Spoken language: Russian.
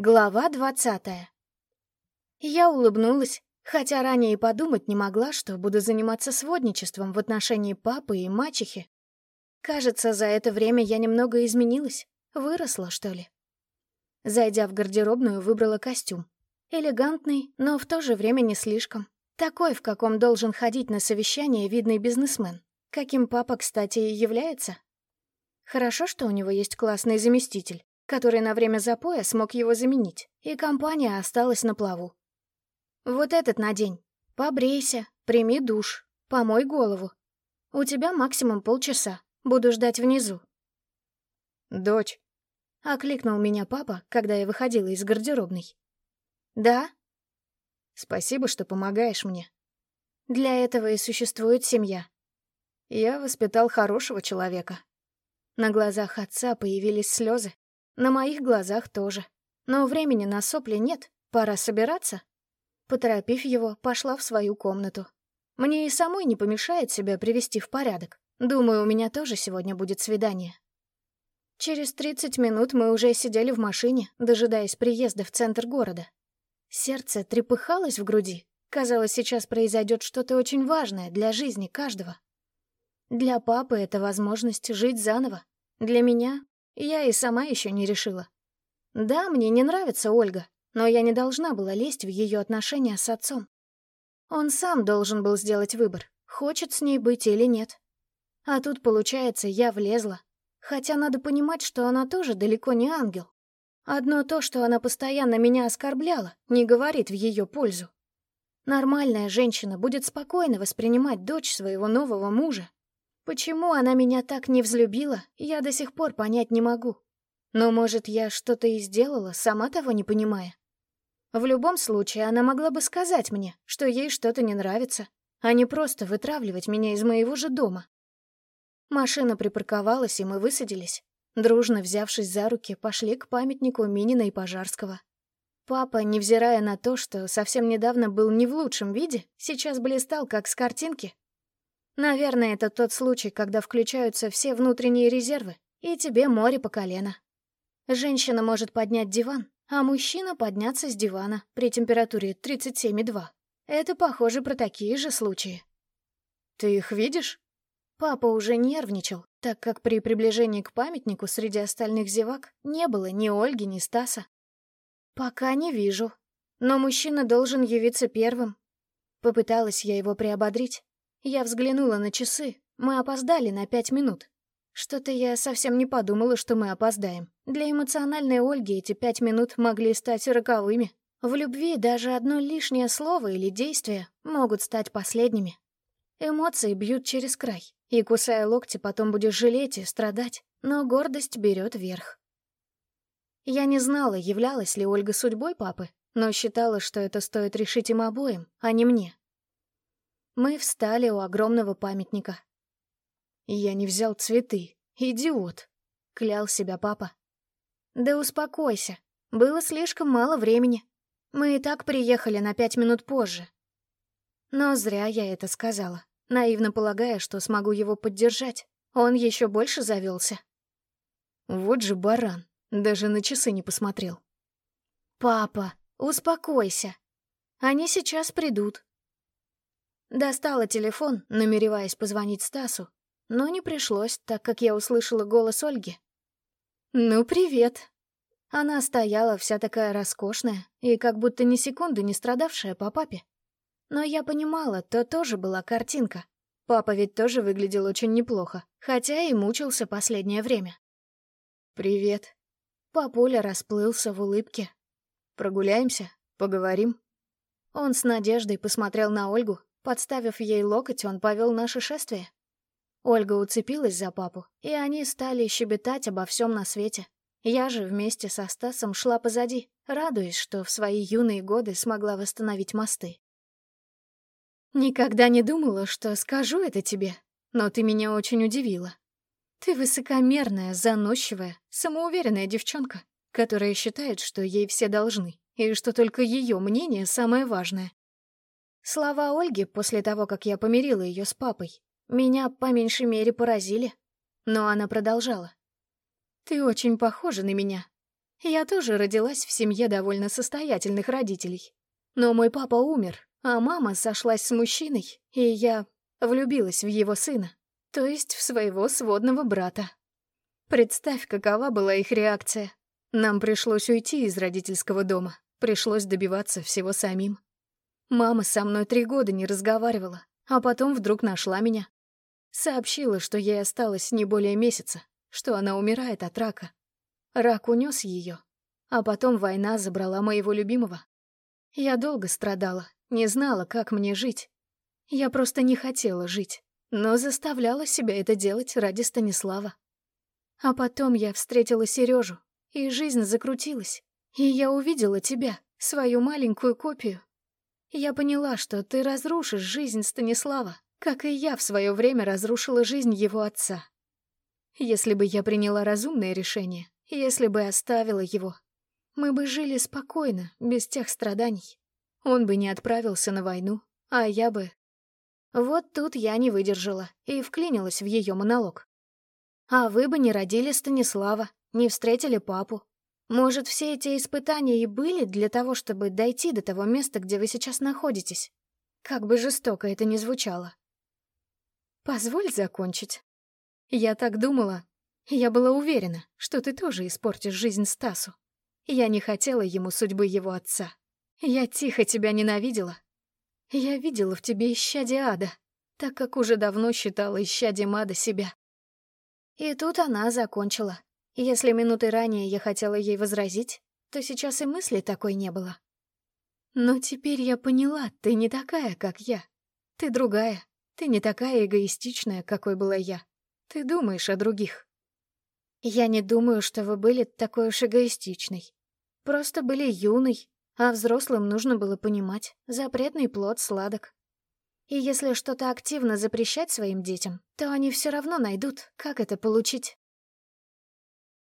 Глава двадцатая. Я улыбнулась, хотя ранее и подумать не могла, что буду заниматься сводничеством в отношении папы и мачехи. Кажется, за это время я немного изменилась, выросла, что ли. Зайдя в гардеробную, выбрала костюм. Элегантный, но в то же время не слишком. Такой, в каком должен ходить на совещание видный бизнесмен. Каким папа, кстати, и является. Хорошо, что у него есть классный заместитель который на время запоя смог его заменить, и компания осталась на плаву. «Вот этот надень. Побрейся, прими душ, помой голову. У тебя максимум полчаса. Буду ждать внизу». «Дочь», — окликнул меня папа, когда я выходила из гардеробной. «Да?» «Спасибо, что помогаешь мне». «Для этого и существует семья». «Я воспитал хорошего человека». На глазах отца появились слезы, на моих глазах тоже. Но времени на сопли нет, пора собираться. Поторопив его, пошла в свою комнату. Мне и самой не помешает себя привести в порядок. Думаю, у меня тоже сегодня будет свидание. Через 30 минут мы уже сидели в машине, дожидаясь приезда в центр города. Сердце трепыхалось в груди. Казалось, сейчас произойдет что-то очень важное для жизни каждого. Для папы это возможность жить заново. Для меня я и сама еще не решила. Да, мне не нравится Ольга, но я не должна была лезть в ее отношения с отцом. Он сам должен был сделать выбор, хочет с ней быть или нет. А тут, получается, я влезла. Хотя надо понимать, что она тоже далеко не ангел. Одно то, что она постоянно меня оскорбляла, не говорит в ее пользу. Нормальная женщина будет спокойно воспринимать дочь своего нового мужа, Почему она меня так не взлюбила, я до сих пор понять не могу. Но, может, я что-то и сделала, сама того не понимая. В любом случае, она могла бы сказать мне, что ей что-то не нравится, а не просто вытравливать меня из моего же дома. Машина припарковалась, и мы высадились. Дружно взявшись за руки, пошли к памятнику Минина и Пожарского. Папа, невзирая на то, что совсем недавно был не в лучшем виде, сейчас блистал, как с картинки, Наверное, это тот случай, когда включаются все внутренние резервы, и тебе море по колено. Женщина может поднять диван, а мужчина подняться с дивана при температуре 37,2. Это похоже про такие же случаи. «Ты их видишь?» Папа уже нервничал, так как при приближении к памятнику среди остальных зевак не было ни Ольги, ни Стаса. «Пока не вижу. Но мужчина должен явиться первым». Попыталась я его приободрить, я взглянула на часы. Мы опоздали на пять минут. Что-то я совсем не подумала, что мы опоздаем. Для эмоциональной Ольги эти пять минут могли стать роковыми. В любви даже одно лишнее слово или действие могут стать последними. Эмоции бьют через край, и, кусая локти, потом будешь жалеть и страдать, но гордость берет верх. Я не знала, являлась ли Ольга судьбой папы, но считала, что это стоит решить им обоим, а не мне. Мы встали у огромного памятника. «Я не взял цветы. Идиот!» — клял себя папа. «Да успокойся. Было слишком мало времени. Мы и так приехали на пять минут позже». Но зря я это сказала, наивно полагая, что смогу его поддержать. Он еще больше завелся. Вот же баран, даже на часы не посмотрел. «Папа, успокойся. Они сейчас придут. Достала телефон, намереваясь позвонить Стасу, но не пришлось, так как я услышала голос Ольги. «Ну, привет!» Она стояла вся такая роскошная и как будто ни секунды не страдавшая по папе. Но я понимала, то тоже была картинка. Папа ведь тоже выглядел очень неплохо, хотя и мучился последнее время. «Привет». Папуля расплылся в улыбке. «Прогуляемся? Поговорим?» Он с надеждой посмотрел на Ольгу, Подставив ей локоть, он повел наше шествие. Ольга уцепилась за папу, и они стали щебетать обо всем на свете. Я же вместе со Стасом шла позади, радуясь, что в свои юные годы смогла восстановить мосты. «Никогда не думала, что скажу это тебе, но ты меня очень удивила. Ты высокомерная, заносчивая, самоуверенная девчонка, которая считает, что ей все должны, и что только ее мнение самое важное. Слова Ольги после того, как я помирила ее с папой, меня по меньшей мере поразили. Но она продолжала. «Ты очень похожа на меня. Я тоже родилась в семье довольно состоятельных родителей. Но мой папа умер, а мама сошлась с мужчиной, и я влюбилась в его сына, то есть в своего сводного брата. Представь, какова была их реакция. Нам пришлось уйти из родительского дома, пришлось добиваться всего самим. Мама со мной три года не разговаривала, а потом вдруг нашла меня. Сообщила, что ей осталось не более месяца, что она умирает от рака. Рак унес ее, а потом война забрала моего любимого. Я долго страдала, не знала, как мне жить. Я просто не хотела жить, но заставляла себя это делать ради Станислава. А потом я встретила Сережу, и жизнь закрутилась, и я увидела тебя, свою маленькую копию, я поняла, что ты разрушишь жизнь Станислава, как и я в свое время разрушила жизнь его отца. Если бы я приняла разумное решение, если бы оставила его, мы бы жили спокойно, без тех страданий. Он бы не отправился на войну, а я бы... Вот тут я не выдержала и вклинилась в ее монолог. А вы бы не родили Станислава, не встретили папу, может, все эти испытания и были для того, чтобы дойти до того места, где вы сейчас находитесь? Как бы жестоко это ни звучало. Позволь закончить. Я так думала. Я была уверена, что ты тоже испортишь жизнь Стасу. Я не хотела ему судьбы его отца. Я тихо тебя ненавидела. Я видела в тебе исчадие ада, так как уже давно считала исчадием ада себя. И тут она закончила. Если минуты ранее я хотела ей возразить, то сейчас и мысли такой не было. Но теперь я поняла, ты не такая, как я. Ты другая. Ты не такая эгоистичная, какой была я. Ты думаешь о других. Я не думаю, что вы были такой уж эгоистичной. Просто были юной, а взрослым нужно было понимать, запретный плод сладок. И если что-то активно запрещать своим детям, то они все равно найдут, как это получить.